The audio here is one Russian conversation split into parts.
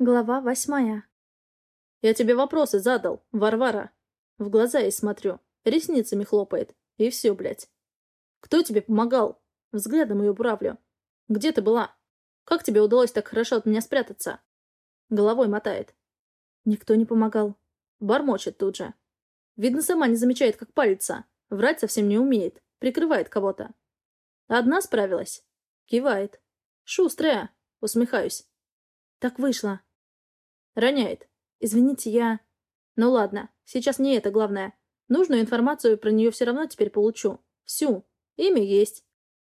Глава восьмая. «Я тебе вопросы задал, Варвара». В глаза ей смотрю, ресницами хлопает. И все, блядь. «Кто тебе помогал?» Взглядом ее буравлю. «Где ты была? Как тебе удалось так хорошо от меня спрятаться?» Головой мотает. Никто не помогал. Бормочет тут же. Видно, сама не замечает, как палится. Врать совсем не умеет. Прикрывает кого-то. Одна справилась. Кивает. Шустрая. Усмехаюсь. Так вышло. Роняет. Извините, я... Ну ладно, сейчас не это главное. Нужную информацию про нее все равно теперь получу. Всю. Имя есть.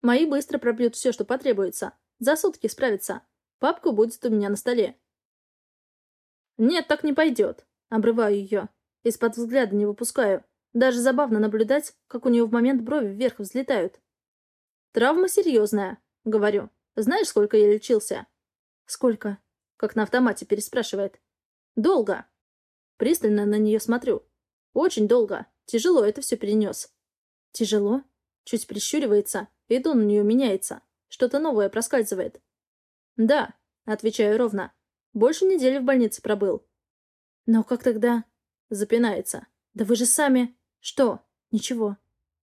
Мои быстро пробьют все, что потребуется. За сутки справится. Папка будет у меня на столе. Нет, так не пойдет. Обрываю ее. Из-под взгляда не выпускаю. Даже забавно наблюдать, как у нее в момент брови вверх взлетают. Травма серьезная, говорю. Знаешь, сколько я лечился? Сколько? Как на автомате переспрашивает. Долго. Пристально на нее смотрю. Очень долго. Тяжело это все перенес. Тяжело? Чуть прищуривается, и тон у нее меняется. Что-то новое проскальзывает. Да, отвечаю ровно. Больше недели в больнице пробыл. Но как тогда? Запинается. Да вы же сами... Что? Ничего.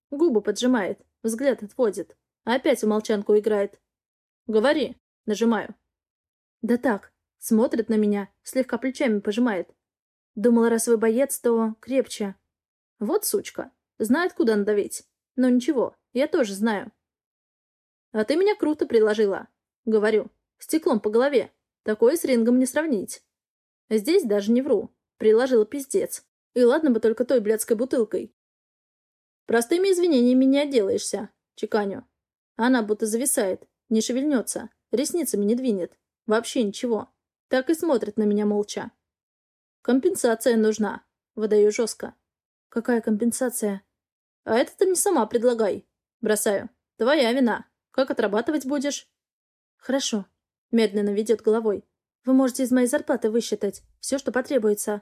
Губы поджимает, взгляд отводит. Опять в молчанку играет. Говори. Нажимаю. Да так. Смотрит на меня, слегка плечами пожимает. Думала, раз вы боец, то крепче. Вот сучка. Знает, куда надавить. Но ничего, я тоже знаю. А ты меня круто приложила. Говорю. Стеклом по голове. Такое с рингом не сравнить. Здесь даже не вру. Приложила пиздец. И ладно бы только той блядской бутылкой. Простыми извинениями не отделаешься. Чеканю. Она будто зависает. Не шевельнется. Ресницами не двинет. Вообще ничего. Так и смотрит на меня молча. Компенсация нужна. Выдаю жестко. Какая компенсация? А это ты мне сама предлагай. Бросаю. Твоя вина. Как отрабатывать будешь? Хорошо. Медленно ведет головой. Вы можете из моей зарплаты высчитать. Все, что потребуется.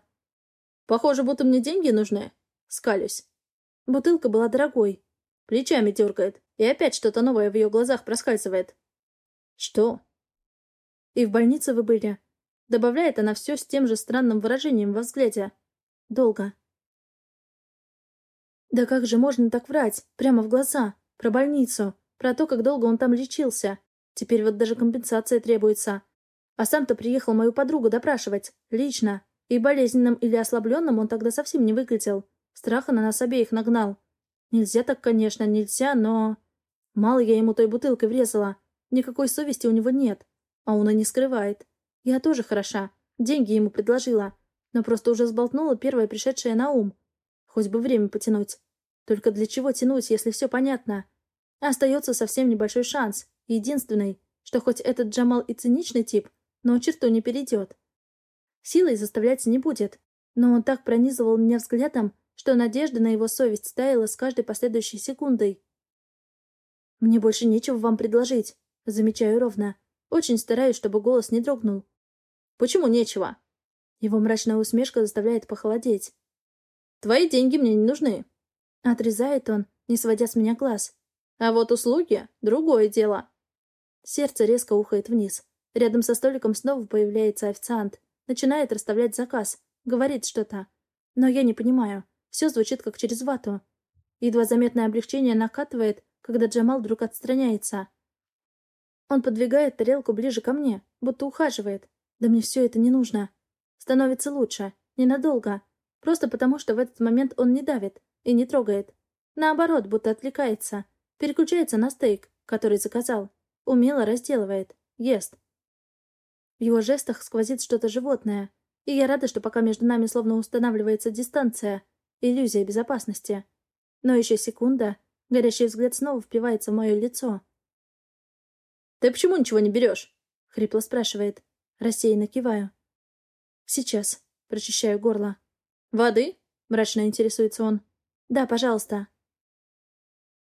Похоже, будто мне деньги нужны. Скалюсь. Бутылка была дорогой. Плечами дергает. И опять что-то новое в ее глазах проскальзывает. Что? И в больнице вы были. Добавляет она все с тем же странным выражением во взгляде. Долго. Да как же можно так врать? Прямо в глаза. Про больницу. Про то, как долго он там лечился. Теперь вот даже компенсация требуется. А сам-то приехал мою подругу допрашивать. Лично. И болезненным или ослабленным он тогда совсем не выглядел. Страха на нас обеих нагнал. Нельзя так, конечно, нельзя, но... Мало я ему той бутылкой врезала. Никакой совести у него нет. А он и не скрывает. Я тоже хороша. Деньги ему предложила. Но просто уже сболтнула первое пришедшее на ум. Хоть бы время потянуть. Только для чего тянуть, если все понятно? Остается совсем небольшой шанс. Единственный, что хоть этот Джамал и циничный тип, но черту не перейдет. Силой заставлять не будет. Но он так пронизывал меня взглядом, что надежда на его совесть таяла с каждой последующей секундой. «Мне больше нечего вам предложить», — замечаю ровно. Очень стараюсь, чтобы голос не дрогнул. «Почему нечего?» Его мрачная усмешка заставляет похолодеть. «Твои деньги мне не нужны». Отрезает он, не сводя с меня глаз. «А вот услуги — другое дело». Сердце резко ухает вниз. Рядом со столиком снова появляется официант. Начинает расставлять заказ. Говорит что-то. Но я не понимаю. Все звучит как через вату. Едва заметное облегчение накатывает, когда Джамал вдруг отстраняется. Он подвигает тарелку ближе ко мне, будто ухаживает. Да мне все это не нужно. Становится лучше. Ненадолго. Просто потому, что в этот момент он не давит и не трогает. Наоборот, будто отвлекается. Переключается на стейк, который заказал. Умело разделывает. Ест. В его жестах сквозит что-то животное. И я рада, что пока между нами словно устанавливается дистанция. Иллюзия безопасности. Но еще секунда. Горящий взгляд снова впивается в мое лицо. «Ты почему ничего не берешь?» — хрипло спрашивает. Рассеянно киваю. «Сейчас». Прочищаю горло. «Воды?» — мрачно интересуется он. «Да, пожалуйста».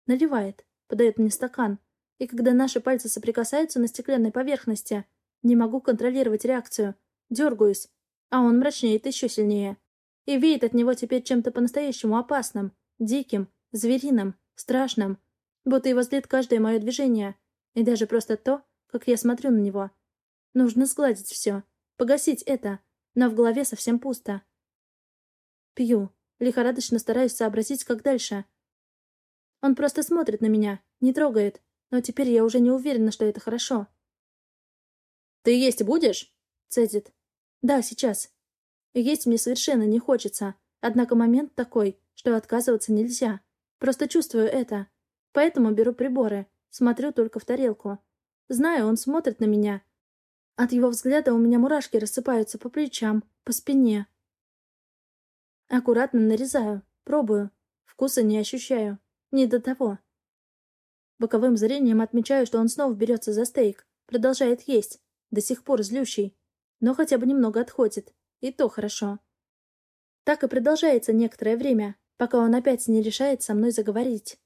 Наливает. Подает мне стакан. И когда наши пальцы соприкасаются на стеклянной поверхности, не могу контролировать реакцию. Дергаюсь. А он мрачнеет еще сильнее. И веет от него теперь чем-то по-настоящему опасным, диким, звериным, страшным. Будто его злит каждое мое движение. И даже просто то, как я смотрю на него. Нужно сгладить все. Погасить это. Но в голове совсем пусто. Пью. Лихорадочно стараюсь сообразить, как дальше. Он просто смотрит на меня, не трогает. Но теперь я уже не уверена, что это хорошо. «Ты есть будешь?» — цедит. «Да, сейчас. Есть мне совершенно не хочется. Однако момент такой, что отказываться нельзя. Просто чувствую это. Поэтому беру приборы. Смотрю только в тарелку. Знаю, он смотрит на меня. От его взгляда у меня мурашки рассыпаются по плечам, по спине. Аккуратно нарезаю, пробую. Вкуса не ощущаю. Не до того. Боковым зрением отмечаю, что он снова берется за стейк. Продолжает есть. До сих пор злющий. Но хотя бы немного отходит. И то хорошо. Так и продолжается некоторое время, пока он опять не решает со мной заговорить.